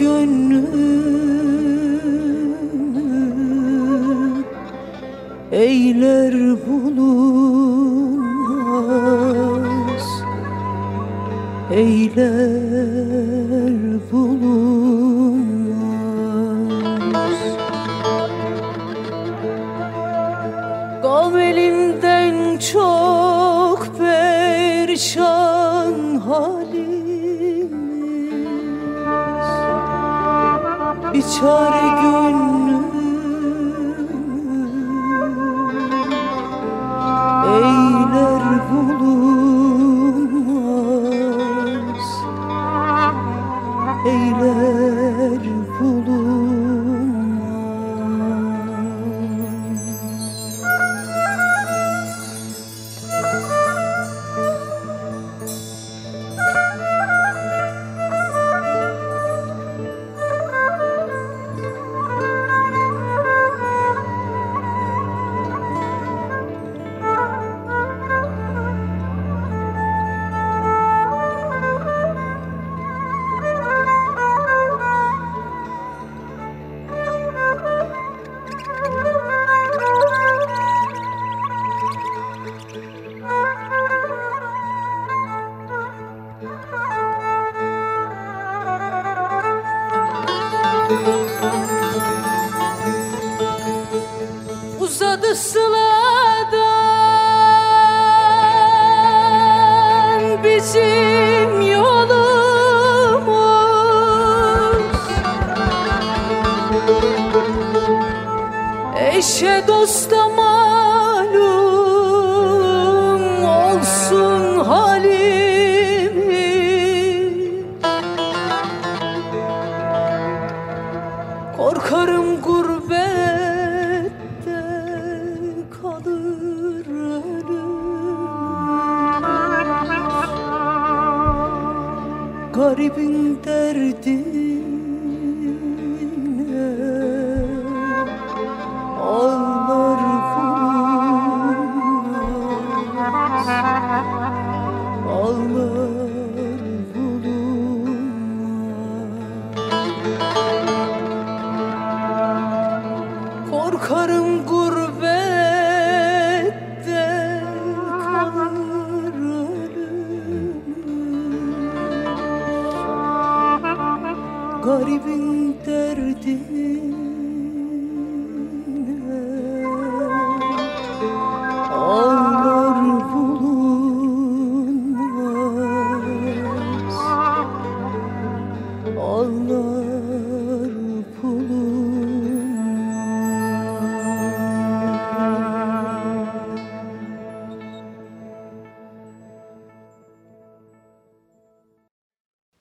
çare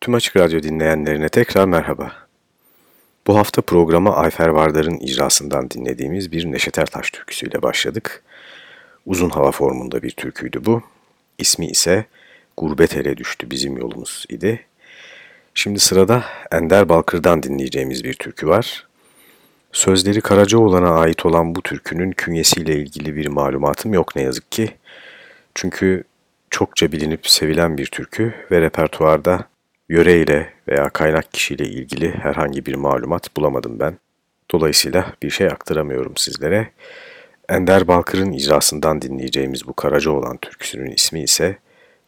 Tüm Açık Radyo dinleyenlerine tekrar merhaba. Bu hafta programa Ayfer Vardar'ın icrasından dinlediğimiz bir Neşet Ertaş türküsüyle başladık. Uzun hava formunda bir türküydü bu. İsmi ise Gurbet Ele Düştü Bizim Yolumuz idi. Şimdi sırada Ender Balkır'dan dinleyeceğimiz bir türkü var. Sözleri Karacaoğlan'a ait olan bu türkünün künyesiyle ilgili bir malumatım yok ne yazık ki. Çünkü çokça bilinip sevilen bir türkü ve repertuarda yöreyle veya kaynak kişiyle ilgili herhangi bir malumat bulamadım ben. Dolayısıyla bir şey aktaramıyorum sizlere. Ender Balkır'ın icrasından dinleyeceğimiz bu Karacaoğlan türküsünün ismi ise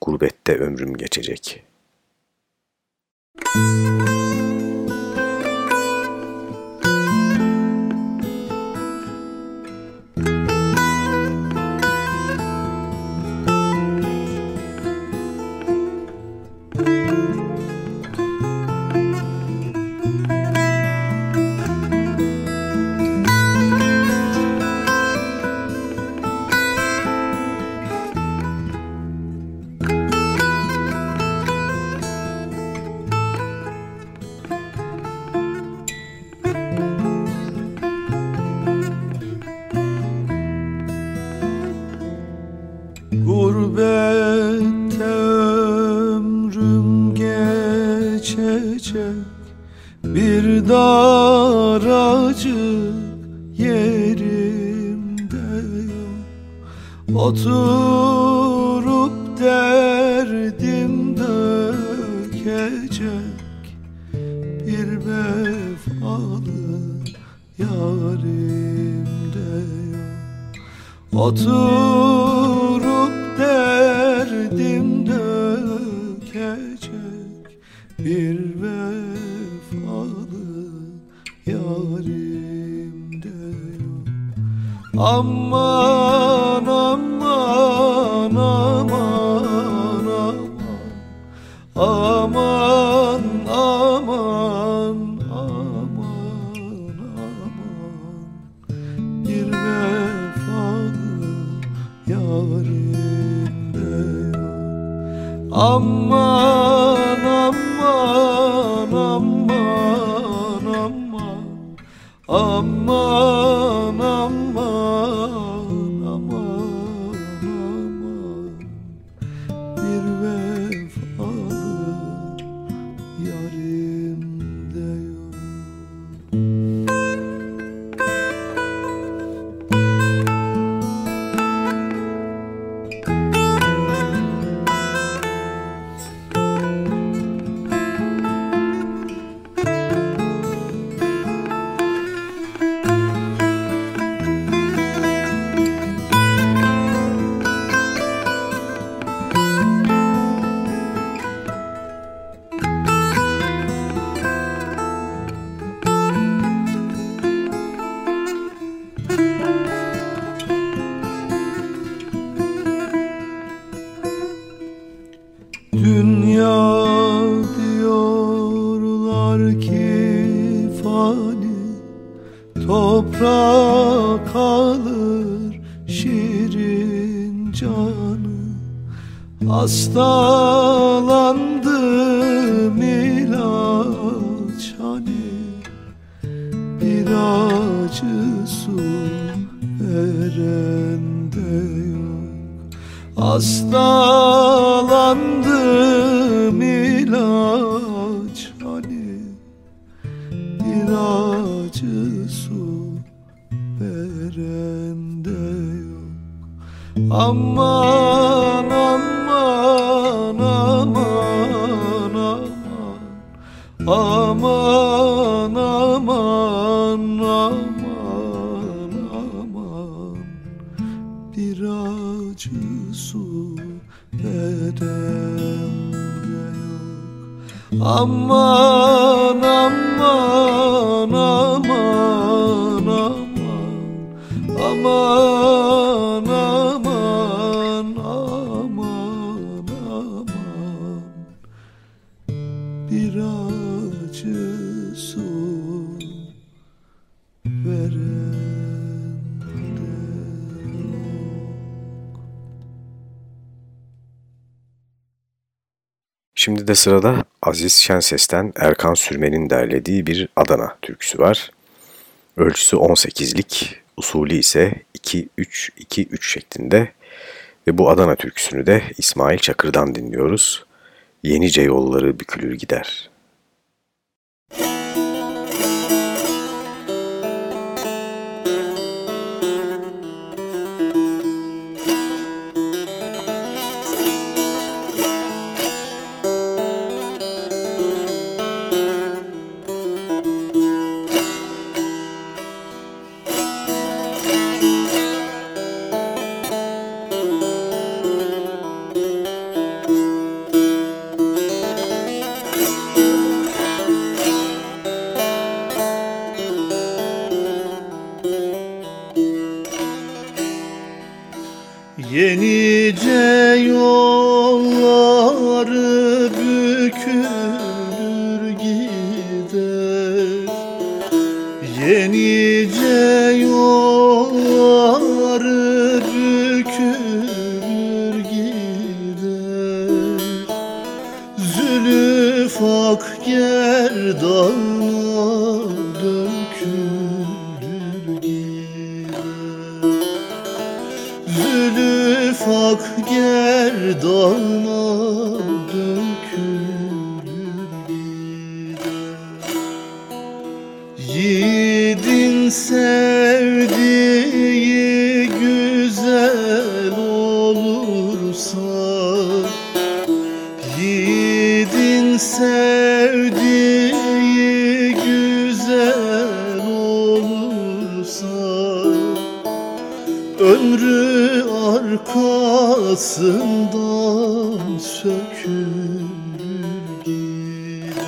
Gurbette Ömrüm Geçecek. Müzik geçecek. Bir daracık yerimde yok. Oturup derdim dökecek. Bir vefalı yarimde yok. Otur Aman de sırada Aziz Şenses'ten Erkan Sürmen'in derlediği bir Adana türküsü var. Ölçüsü 18'lik, usulü ise 2-3-2-3 şeklinde ve bu Adana türküsünü de İsmail Çakır'dan dinliyoruz. Yenice yolları bükülür gider. Ömrü arkasından sökülür gider.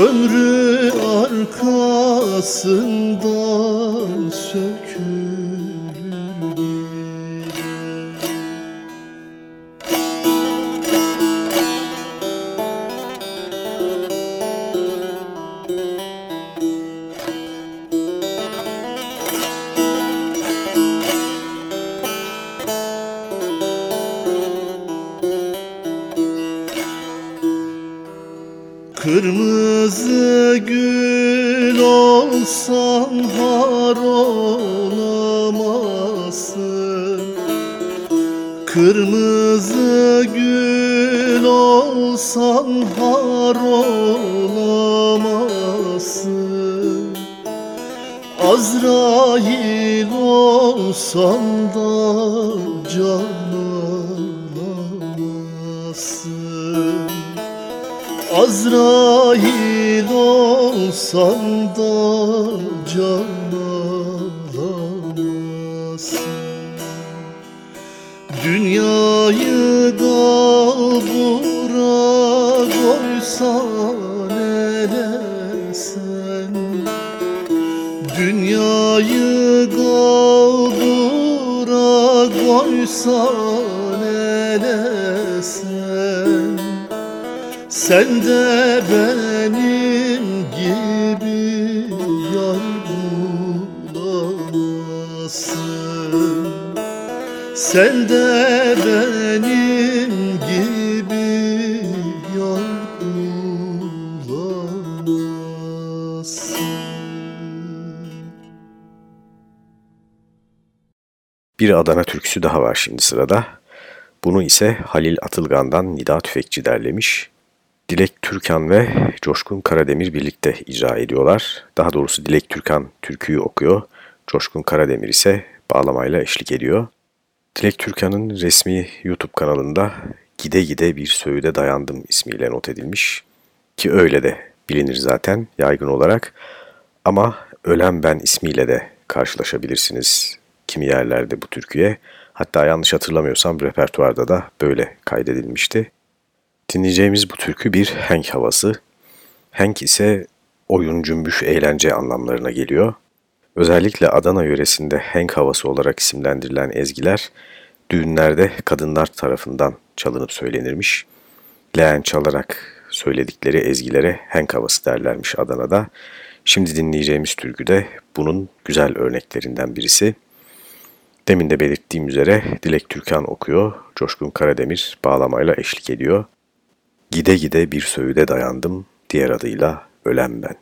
Ömrü arkasından benim gibi yar bulamazsın Sen de benim gibi yar bulamazsın Bir Adana türküsü daha var şimdi sırada. Bunu ise Halil Atılgan'dan Nida Tüfekçi derlemiş. Dilek Türkan ve Coşkun Karademir birlikte icra ediyorlar. Daha doğrusu Dilek Türkan türküyü okuyor, Coşkun Karademir ise bağlamayla eşlik ediyor. Dilek Türkan'ın resmi YouTube kanalında Gide Gide Bir Söğüde Dayandım ismiyle not edilmiş. Ki öyle de bilinir zaten yaygın olarak. Ama Ölen Ben ismiyle de karşılaşabilirsiniz kimi yerlerde bu türküye. Hatta yanlış hatırlamıyorsam repertuarda da böyle kaydedilmişti. Dinleyeceğimiz bu türkü bir henk havası. Henk ise oyun, cümbüş, eğlence anlamlarına geliyor. Özellikle Adana yöresinde henk havası olarak isimlendirilen ezgiler düğünlerde kadınlar tarafından çalınıp söylenirmiş. Leğen çalarak söyledikleri ezgilere henk havası derlermiş Adana'da. Şimdi dinleyeceğimiz türkü de bunun güzel örneklerinden birisi. Demin de belirttiğim üzere Dilek Türkan okuyor, Coşkun Karademir bağlamayla eşlik ediyor. Gide gide bir söğüde dayandım, diğer adıyla Ölen Ben.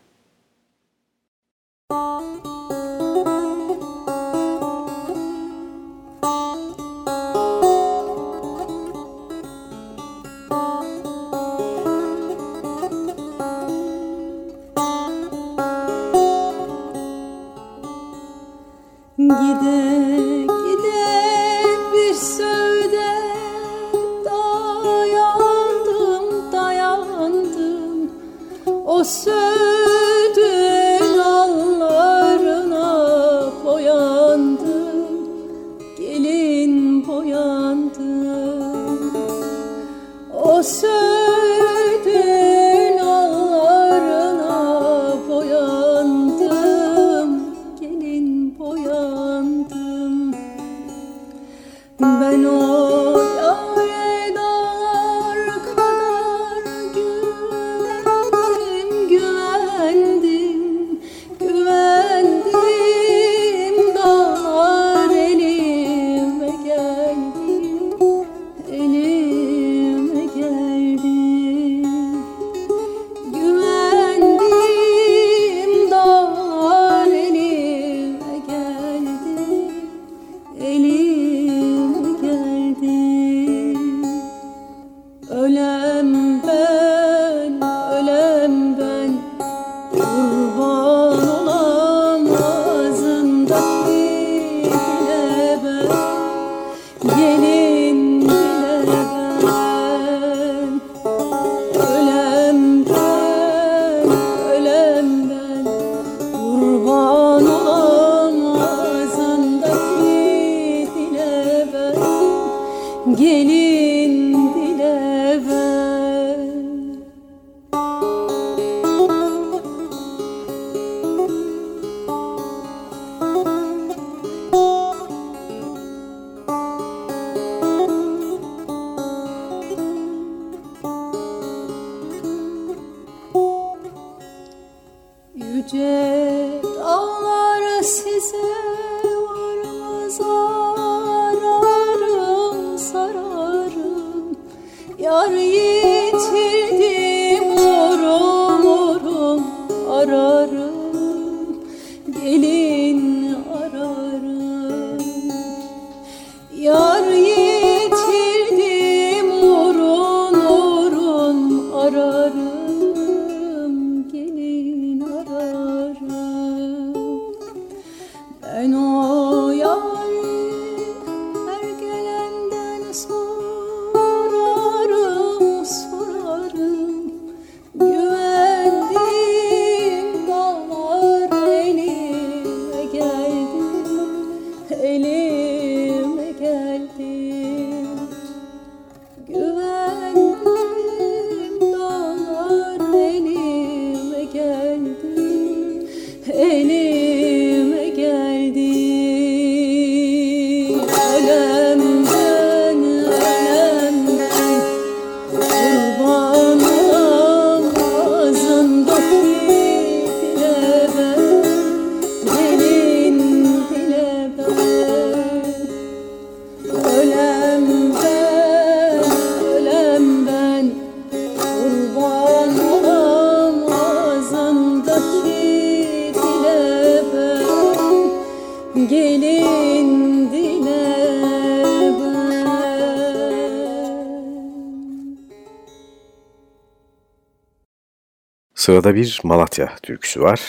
Sırada bir Malatya türküsü var.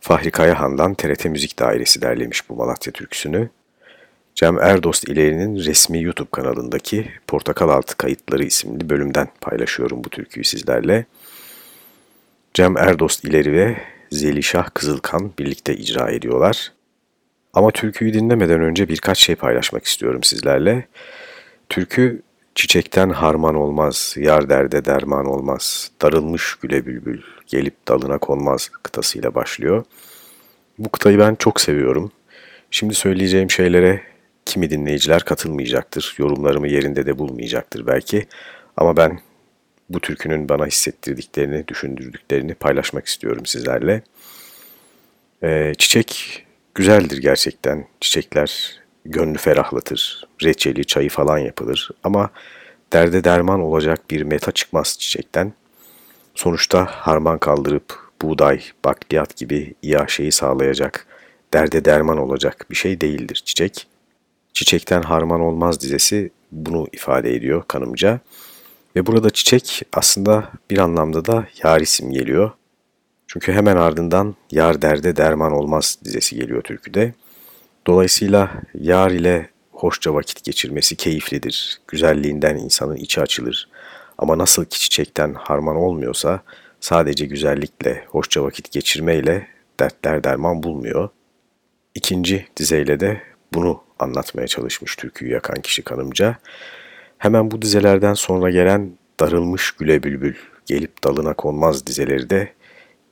Fahri Kayahan'dan TRT Müzik Dairesi derlemiş bu Malatya türküsünü. Cem Erdost İleri'nin resmi YouTube kanalındaki Portakal Altı Kayıtları isimli bölümden paylaşıyorum bu türküyü sizlerle. Cem Erdost İleri ve Zelişah Kızılkan birlikte icra ediyorlar. Ama türküyü dinlemeden önce birkaç şey paylaşmak istiyorum sizlerle. Türkü Çiçekten harman olmaz, yar derde derman olmaz, darılmış güle bülbül, gelip dalına konmaz kıtasıyla başlıyor. Bu kıtayı ben çok seviyorum. Şimdi söyleyeceğim şeylere kimi dinleyiciler katılmayacaktır, yorumlarımı yerinde de bulmayacaktır belki. Ama ben bu türkünün bana hissettirdiklerini, düşündürdüklerini paylaşmak istiyorum sizlerle. Ee, çiçek güzeldir gerçekten. Çiçekler gönlü ferahlatır, reçeli, çayı falan yapılır ama derde derman olacak bir meta çıkmaz çiçekten. Sonuçta harman kaldırıp buğday, bakliyat gibi iaşeyi sağlayacak, derde derman olacak bir şey değildir çiçek. Çiçekten harman olmaz dizesi bunu ifade ediyor kanımca. Ve burada çiçek aslında bir anlamda da yar isim geliyor. Çünkü hemen ardından yar derde derman olmaz dizesi geliyor türküde. Dolayısıyla yar ile hoşça vakit geçirmesi keyiflidir. Güzelliğinden insanın içi açılır. Ama nasıl ki çiçekten harman olmuyorsa sadece güzellikle, hoşça vakit geçirmeyle dertler derman bulmuyor. İkinci dizeyle de bunu anlatmaya çalışmış türküyü yakan kişi kanımca. Hemen bu dizelerden sonra gelen Darılmış Güle Bülbül, Gelip Dalına Konmaz dizeleri de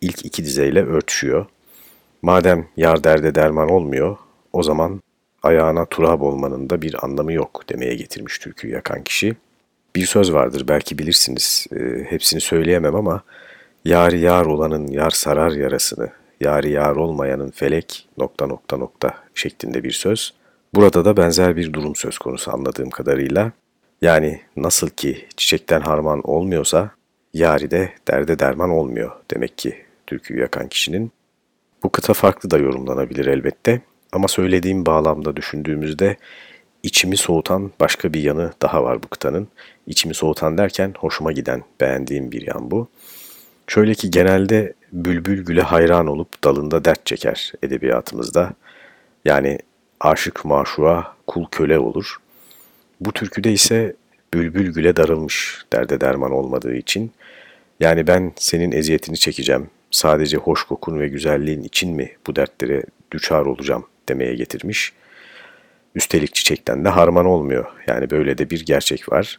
ilk iki dizeyle örtüşüyor. Madem yar derde derman olmuyor, o zaman ayağına turab olmanın da bir anlamı yok demeye getirmiş türküyü yakan kişi. Bir söz vardır belki bilirsiniz, e, hepsini söyleyemem ama Yar yar olanın yar sarar yarasını, yari yar olmayanın felek nokta nokta nokta şeklinde bir söz. Burada da benzer bir durum söz konusu anladığım kadarıyla. Yani nasıl ki çiçekten harman olmuyorsa, yari de derde derman olmuyor demek ki türküyü yakan kişinin. Bu kıta farklı da yorumlanabilir elbette ama söylediğim bağlamda düşündüğümüzde içimi soğutan başka bir yanı daha var bu kıtanın. İçimi soğutan derken hoşuma giden, beğendiğim bir yan bu. Şöyle ki genelde bülbül güle hayran olup dalında dert çeker edebiyatımızda. Yani aşık maşuğa kul köle olur. Bu türküde ise bülbül güle darılmış derde derman olmadığı için. Yani ben senin eziyetini çekeceğim, sadece hoş kokun ve güzelliğin için mi bu dertlere düçar olacağım demeye getirmiş. Üstelik çiçekten de harman olmuyor. Yani böyle de bir gerçek var.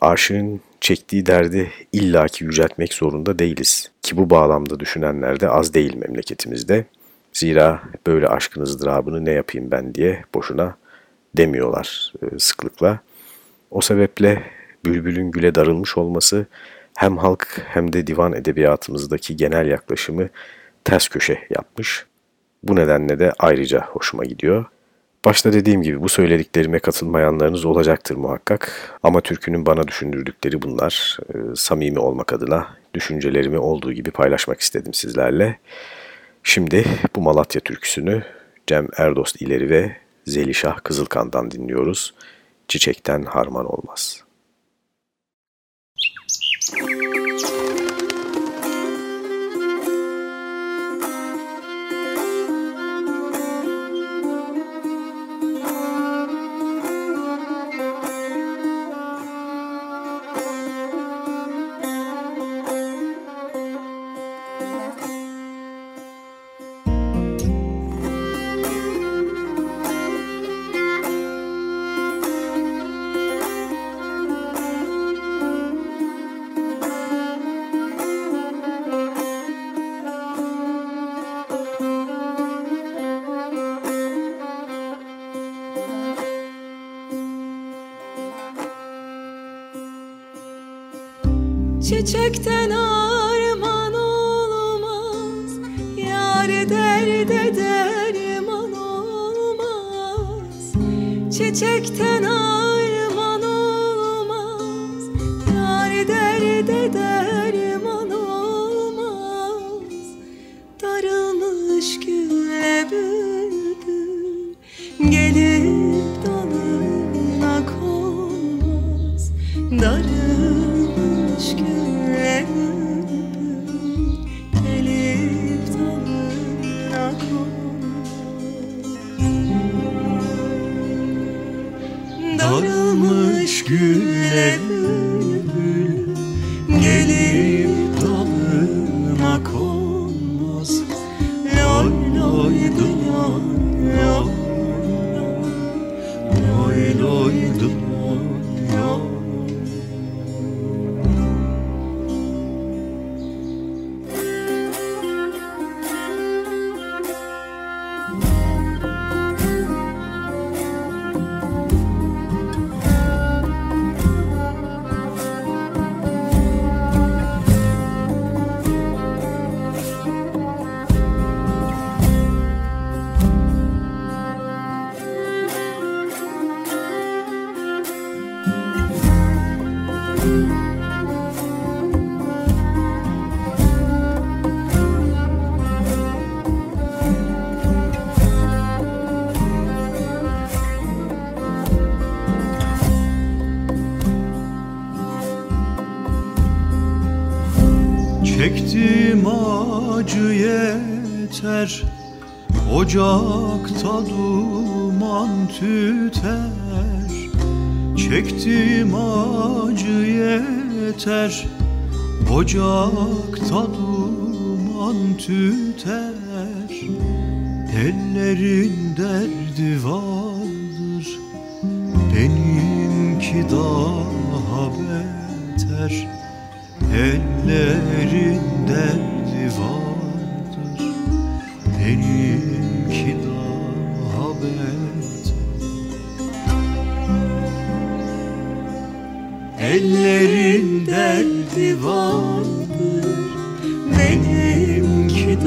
Aşığın çektiği derdi illaki yüceltmek zorunda değiliz. Ki bu bağlamda düşünenler de az değil memleketimizde. Zira böyle aşkın ızdırabını ne yapayım ben diye boşuna demiyorlar e, sıklıkla. O sebeple bülbülün güle darılmış olması hem halk hem de divan edebiyatımızdaki genel yaklaşımı ters köşe yapmış. Bu nedenle de ayrıca hoşuma gidiyor. Başta dediğim gibi bu söylediklerime katılmayanlarınız olacaktır muhakkak. Ama türkünün bana düşündürdükleri bunlar. E, samimi olmak adına düşüncelerimi olduğu gibi paylaşmak istedim sizlerle. Şimdi bu Malatya türküsünü Cem Erdost ileri ve Zelişah Kızılkan'dan dinliyoruz. Çiçekten harman olmaz. Ocakta duman tüter Ellerin derdi vardır Benimki daha beter Ellerin derdi vardır Benimki Ellerin derdi vardır. Benimki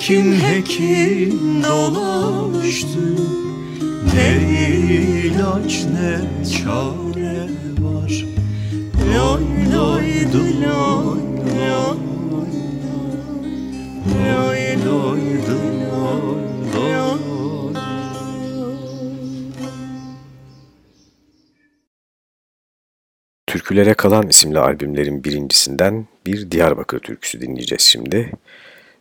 Hekim hekim dolaştı Ne ilaç ne çare var Loy loy loy loy Loy loy loy loy Türkülere Kalan isimli albümlerin birincisinden bir Diyarbakır türküsü dinleyeceğiz şimdi.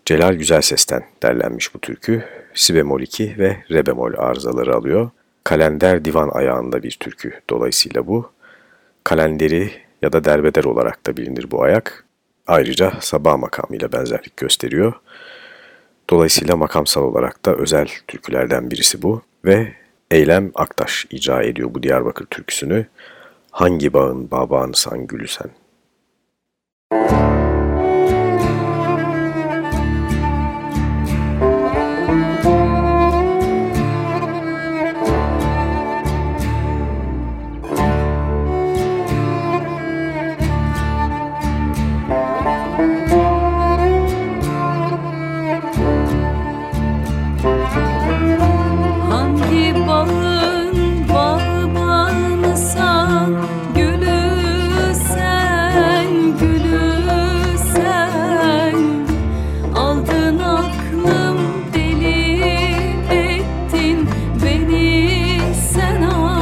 Celal Güzelses'ten derlenmiş bu türkü. Si bemol 2 ve re bemol arızaları alıyor. Kalender divan ayağında bir türkü dolayısıyla bu. Kalenderi ya da derbeder olarak da bilinir bu ayak. Ayrıca sabah makamıyla benzerlik gösteriyor. Dolayısıyla makamsal olarak da özel türkülerden birisi bu ve Eylem Aktaş icra ediyor bu Diyarbakır türküsünü. Hangi bağın babağını san gülü sen? beni sen al.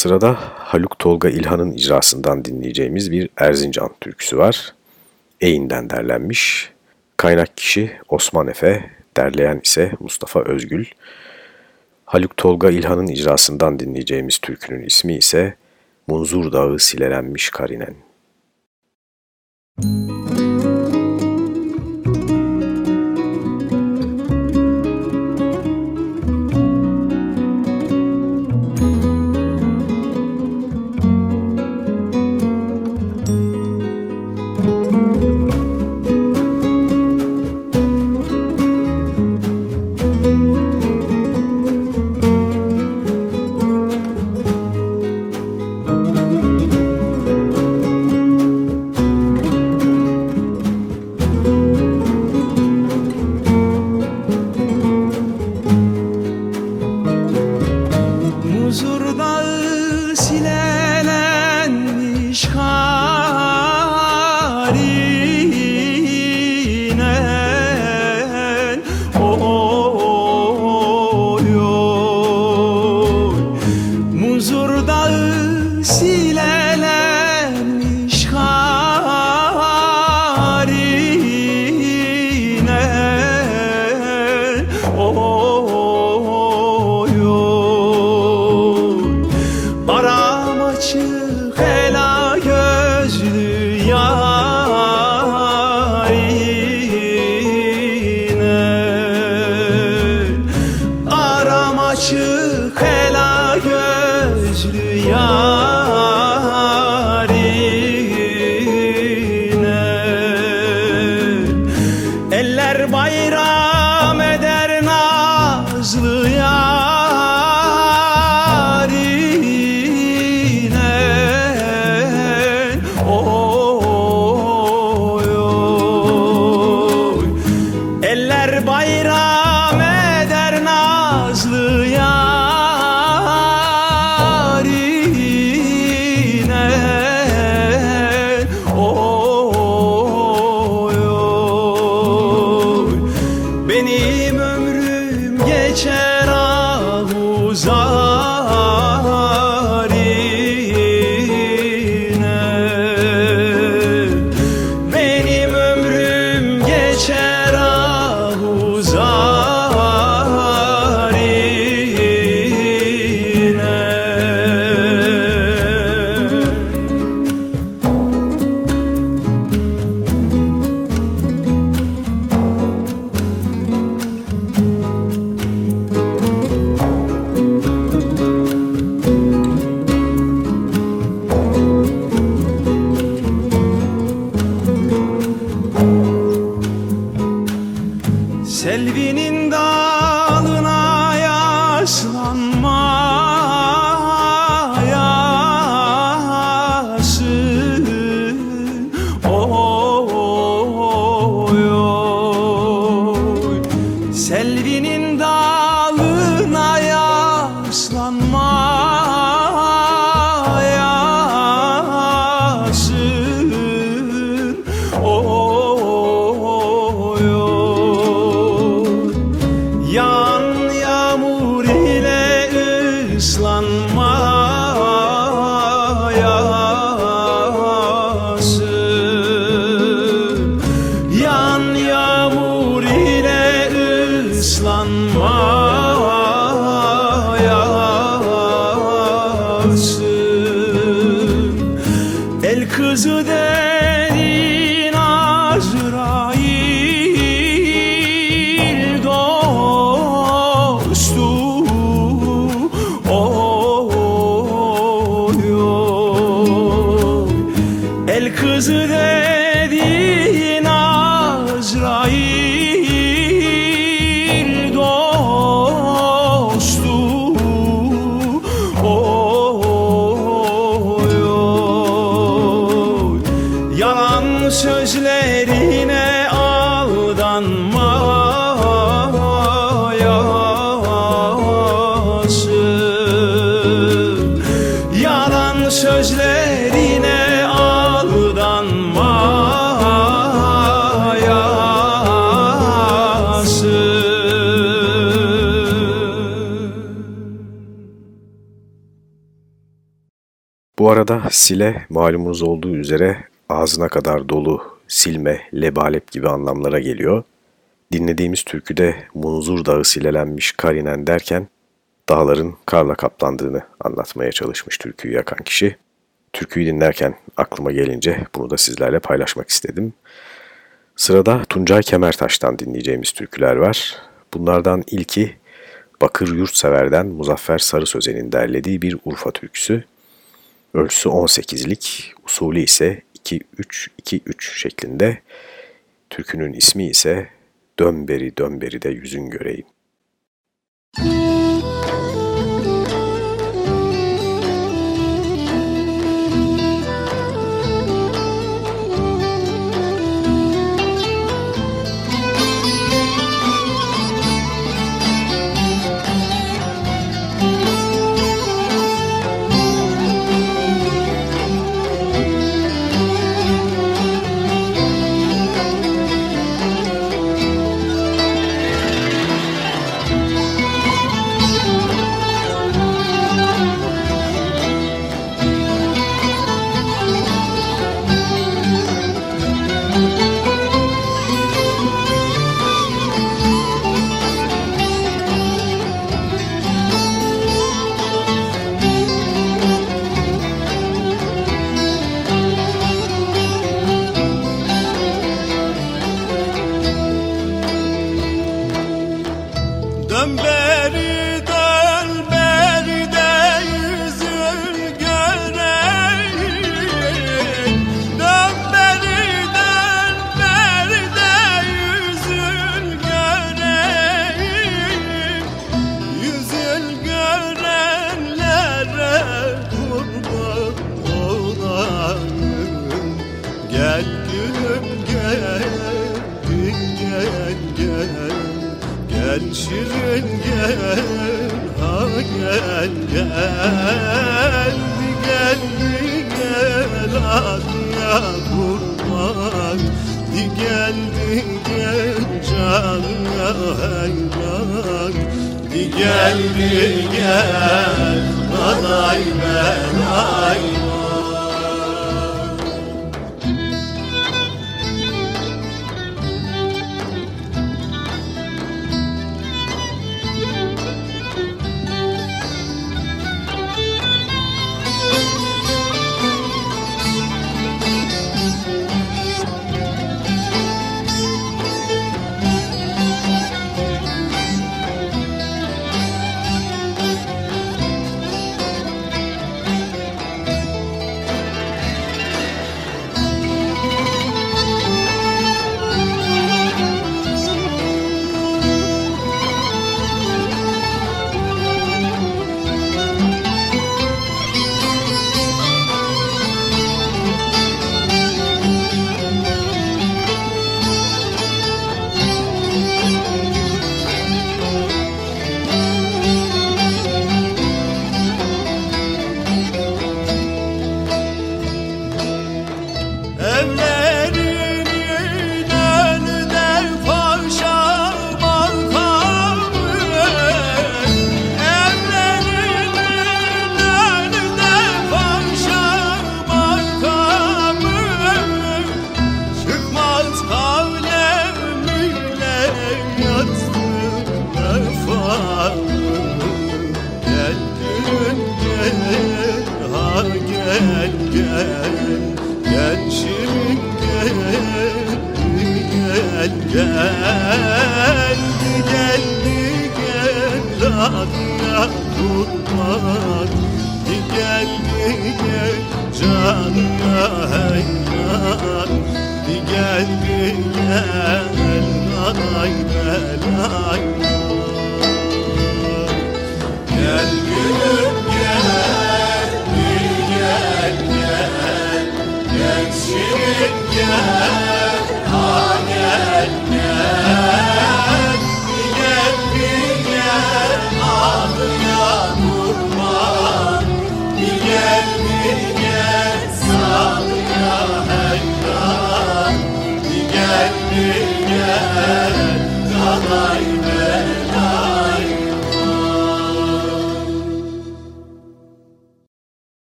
Sırada Haluk Tolga İlhan'ın icrasından dinleyeceğimiz bir Erzincan türküsü var. Eğin'den derlenmiş. Kaynak kişi Osman Efe, derleyen ise Mustafa Özgül. Haluk Tolga İlhan'ın icrasından dinleyeceğimiz türkünün ismi ise Munzur Dağı Silelenmiş Karinen. Müzik Arada sile malumunuz olduğu üzere ağzına kadar dolu, silme, lebalep gibi anlamlara geliyor. Dinlediğimiz türküde Munzur Dağı silelenmiş kar inen derken dağların karla kaplandığını anlatmaya çalışmış türküyü yakan kişi. Türküyü dinlerken aklıma gelince bunu da sizlerle paylaşmak istedim. Sırada Tuncay Kemertaş'tan dinleyeceğimiz türküler var. Bunlardan ilki Bakır Yurtsever'den Muzaffer Sarı Sözen'in derlediği bir Urfa türküsü. Ölçüsü 18'lik, usulü ise 2-3-2-3 şeklinde. Türkünün ismi ise Dön beri dön beri de yüzün göreyim. Dön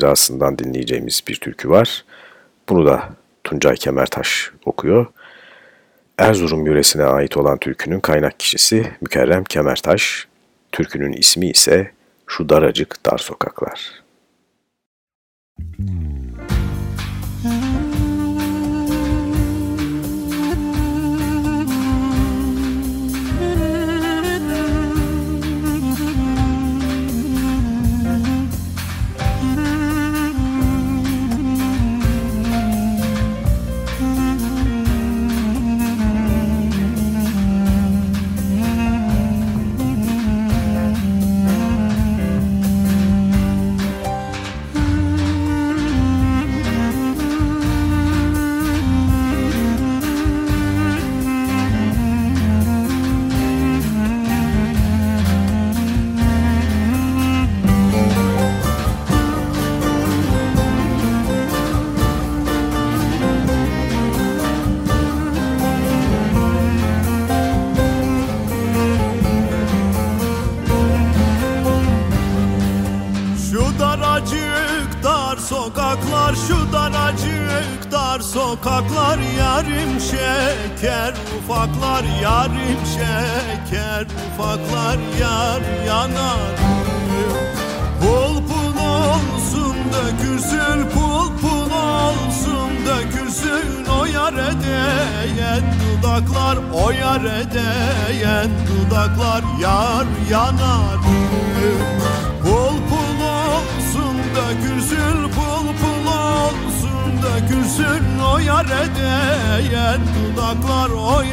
icrasından dinleyeceğimiz bir türkü var. Bunu da Tuncay Kemertaş okuyor. Erzurum yöresine ait olan türkünün kaynak kişisi Mükerrem Kemertaş. Türkünün ismi ise Şu Daracık Dar Sokaklar. Hmm.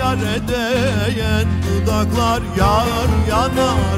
yar edeyen dudaklar yar yanar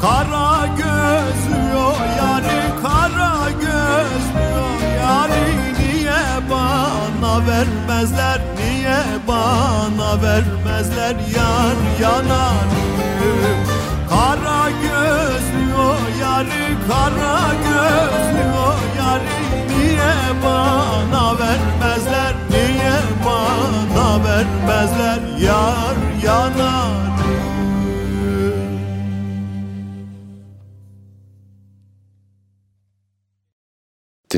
Kara gözlüyor yarı Kara gözlüyor yarı Niye bana vermezler Niye bana vermezler? Yar yanarım Kara gözlü o yarı Kara gözlü o yarı Niye bana vermezler Niye bana vermezler? Yar yanar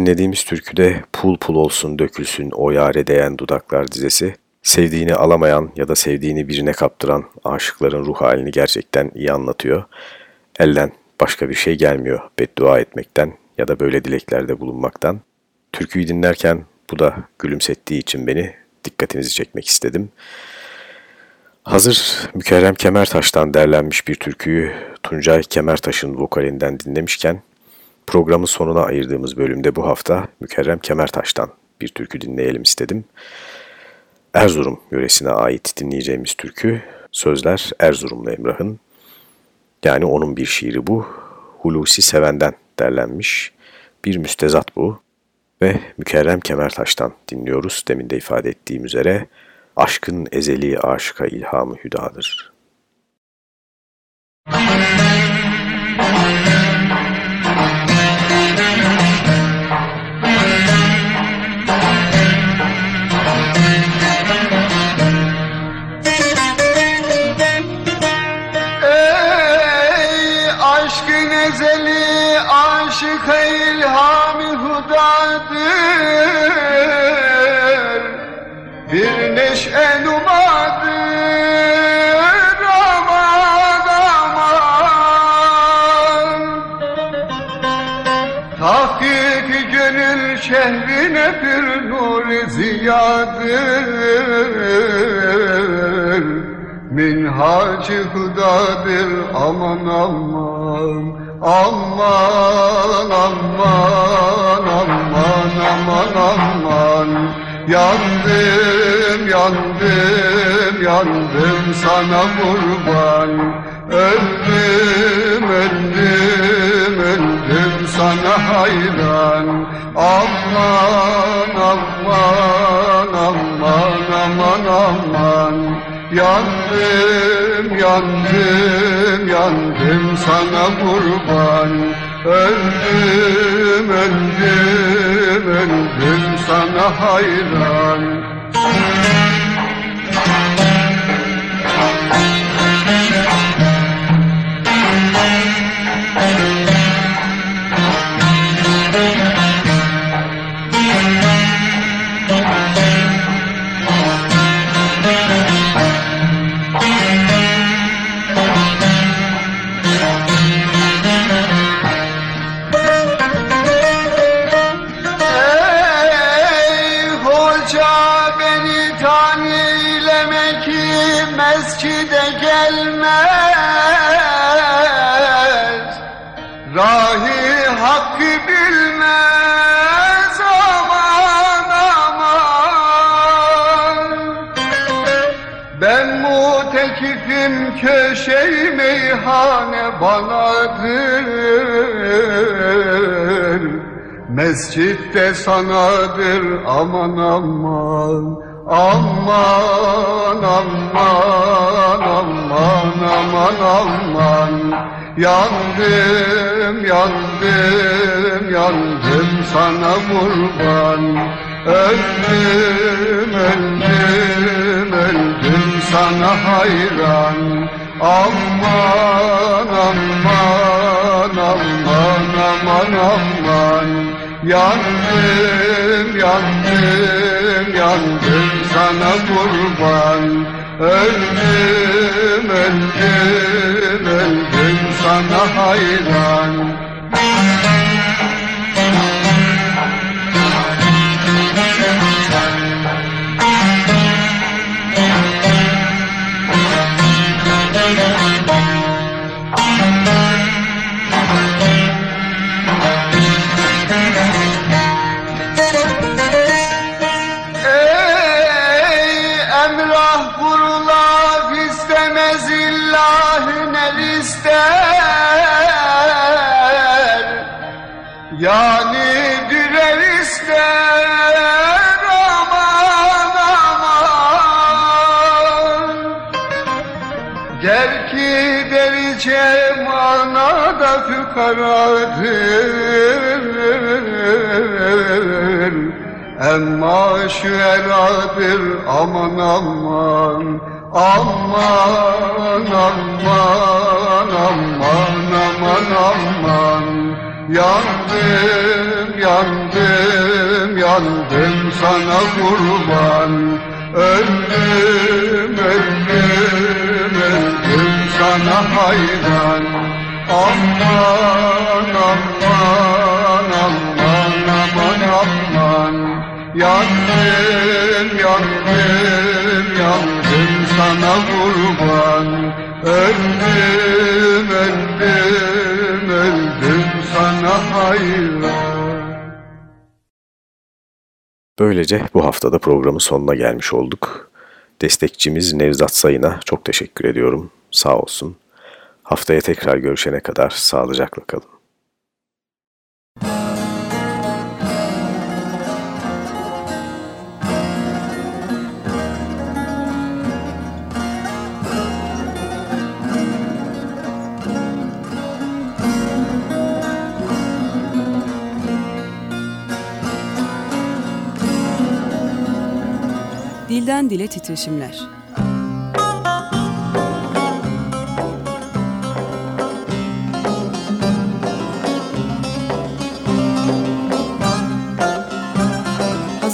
Dinlediğimiz türküde pul pul olsun dökülsün o yare değen dudaklar dizesi, sevdiğini alamayan ya da sevdiğini birine kaptıran aşıkların ruh halini gerçekten iyi anlatıyor. Elden başka bir şey gelmiyor beddua etmekten ya da böyle dileklerde bulunmaktan. Türküyü dinlerken bu da gülümsettiği için beni dikkatinizi çekmek istedim. Hazır Mükerrem Kemertaş'tan derlenmiş bir türküyü Tuncay Kemertaş'ın vokalinden dinlemişken Programın sonuna ayırdığımız bölümde bu hafta Mükerrem Kemertaş'tan bir türkü dinleyelim istedim. Erzurum yöresine ait dinleyeceğimiz türkü, sözler Erzurumlu Emrah'ın, yani onun bir şiiri bu, Hulusi Seven'den derlenmiş bir müstezat bu ve Mükerrem Kemertaş'tan dinliyoruz demin de ifade ettiğim üzere, aşkın ezeli aşıka ilhamı hüdadır. Müzik aşık ilham hudadır. Bir neşe numadır aman aman. Tahkik gönül şehrine bir nur ziyadır Minhacı hudadır aman aman Aman aman aman aman aman. Yandım yandım yandım sana kurban. Öldüm öldüm öldüm sana hayran. Aman aman aman aman aman Yandım, yandım, yandım sana kurban. Öldüm, öldüm, öldüm sana hayran köşe meyhane banadır Mescitte sanadır aman aman Aman aman aman aman aman. Yandım yandım yandım sana kurban Öldüm öldüm öldüm sana hayran. Aman aman aman aman aman. Yandım yandım yandım sana kurban. Öldüm öldüm öldüm sana hayran manada fukaradır Emma şu eladır aman aman Aman aman aman aman aman. Yandım yandım yandım sana kurban. Öldüm öldüm sana hayran Aman aman aman aman aman Yandım yandım yandım sana kurban Öldüm öldüm öldüm sana hayran Böylece bu haftada programın sonuna gelmiş olduk. Destekçimiz Nevzat Sayın'a çok teşekkür ediyorum. Sağ olsun. Haftaya tekrar görüşene kadar sağlıcakla kalın. Dilden Dile Titreşimler